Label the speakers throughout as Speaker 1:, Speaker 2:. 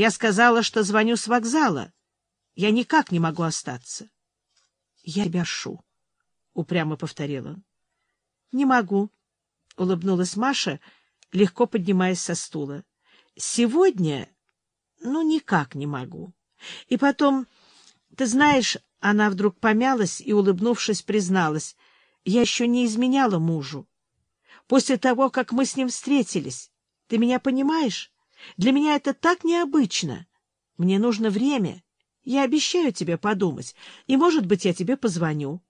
Speaker 1: Я сказала, что звоню с вокзала. Я никак не могу остаться. — Я тебя шу, — упрямо повторил он. — Не могу, — улыбнулась Маша, легко поднимаясь со стула. — Сегодня... Ну, никак не могу. И потом, ты знаешь, она вдруг помялась и, улыбнувшись, призналась, я еще не изменяла мужу. После того, как мы с ним встретились, ты меня понимаешь? Для меня это так необычно. Мне нужно время. Я обещаю тебе подумать, и, может быть, я тебе позвоню.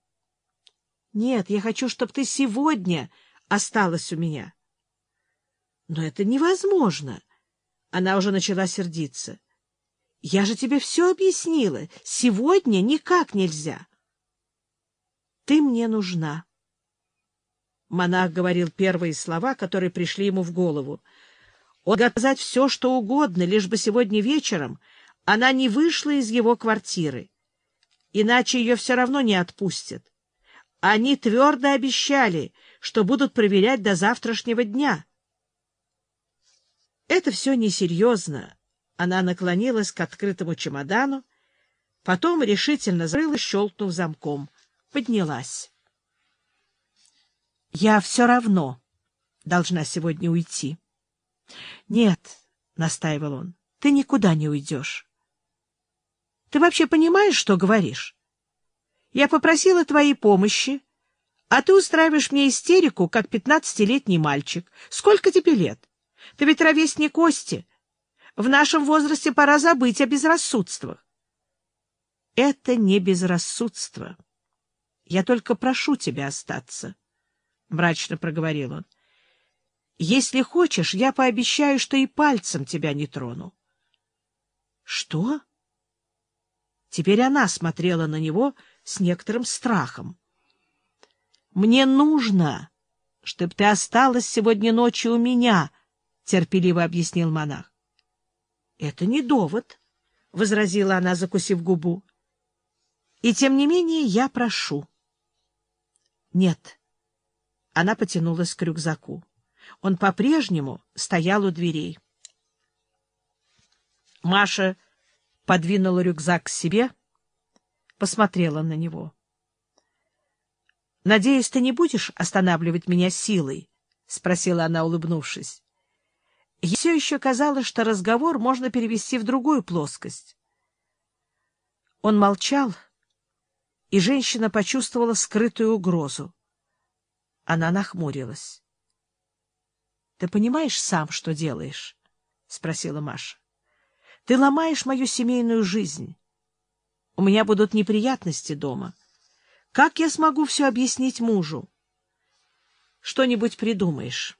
Speaker 1: Нет, я хочу, чтобы ты сегодня осталась у меня. Но это невозможно. Она уже начала сердиться. Я же тебе все объяснила. Сегодня никак нельзя. Ты мне нужна. Монах говорил первые слова, которые пришли ему в голову. Он все, что угодно, лишь бы сегодня вечером она не вышла из его квартиры. Иначе ее все равно не отпустят. Они твердо обещали, что будут проверять до завтрашнего дня. Это все несерьезно. Она наклонилась к открытому чемодану, потом решительно закрыла, щелкнув замком. Поднялась. — Я все равно должна сегодня уйти. — Нет, — настаивал он, — ты никуда не уйдешь. — Ты вообще понимаешь, что говоришь? Я попросила твоей помощи, а ты устраиваешь мне истерику, как пятнадцатилетний мальчик. Сколько тебе лет? Ты ведь ровесник Кости. В нашем возрасте пора забыть о безрассудствах. — Это не безрассудство. Я только прошу тебя остаться, — мрачно проговорил он. Если хочешь, я пообещаю, что и пальцем тебя не трону. — Что? Теперь она смотрела на него с некоторым страхом. — Мне нужно, чтобы ты осталась сегодня ночью у меня, — терпеливо объяснил монах. — Это не довод, — возразила она, закусив губу. — И тем не менее я прошу. — Нет. Она потянулась к рюкзаку. Он по-прежнему стоял у дверей. Маша подвинула рюкзак к себе, посмотрела на него. — Надеюсь, ты не будешь останавливать меня силой? — спросила она, улыбнувшись. Ей все еще казалось, что разговор можно перевести в другую плоскость. Он молчал, и женщина почувствовала скрытую угрозу. Она нахмурилась. Ты понимаешь сам, что делаешь? — спросила Маша. — Ты ломаешь мою семейную жизнь. У меня будут неприятности дома. Как я смогу все объяснить мужу? Что-нибудь придумаешь.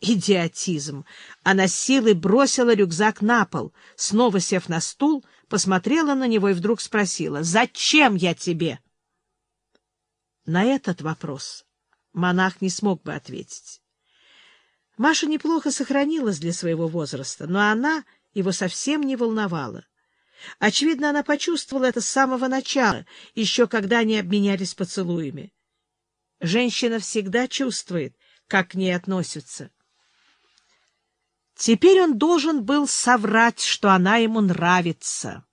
Speaker 1: Идиотизм! Она силой бросила рюкзак на пол, снова сев на стул, посмотрела на него и вдруг спросила, «Зачем я тебе?» На этот вопрос монах не смог бы ответить. Маша неплохо сохранилась для своего возраста, но она его совсем не волновала. Очевидно, она почувствовала это с самого начала, еще когда они обменялись поцелуями. Женщина всегда чувствует, как к ней относятся. Теперь он должен был соврать, что она ему нравится.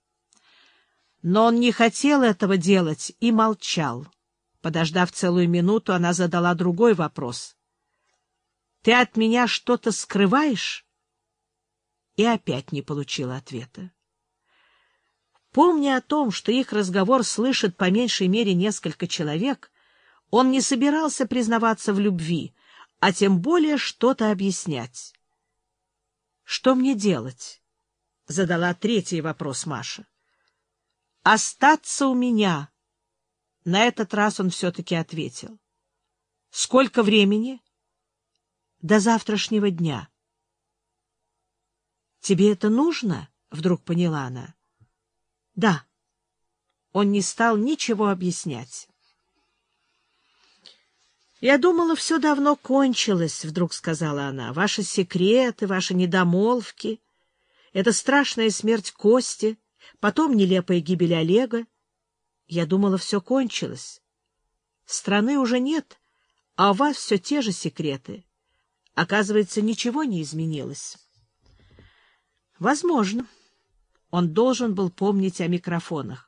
Speaker 1: Но он не хотел этого делать и молчал. Подождав целую минуту, она задала другой вопрос. Ты от меня что-то скрываешь? И опять не получила ответа. Помня о том, что их разговор слышит по меньшей мере несколько человек, он не собирался признаваться в любви, а тем более что-то объяснять. «Что мне делать?» — задала третий вопрос Маша. «Остаться у меня». На этот раз он все-таки ответил. «Сколько времени?» До завтрашнего дня. — Тебе это нужно? — вдруг поняла она. — Да. Он не стал ничего объяснять. — Я думала, все давно кончилось, — вдруг сказала она. — Ваши секреты, ваши недомолвки, это страшная смерть Кости, потом нелепая гибель Олега. Я думала, все кончилось. Страны уже нет, а у вас все те же секреты. Оказывается, ничего не изменилось. Возможно. он должен был помнить о микрофонах.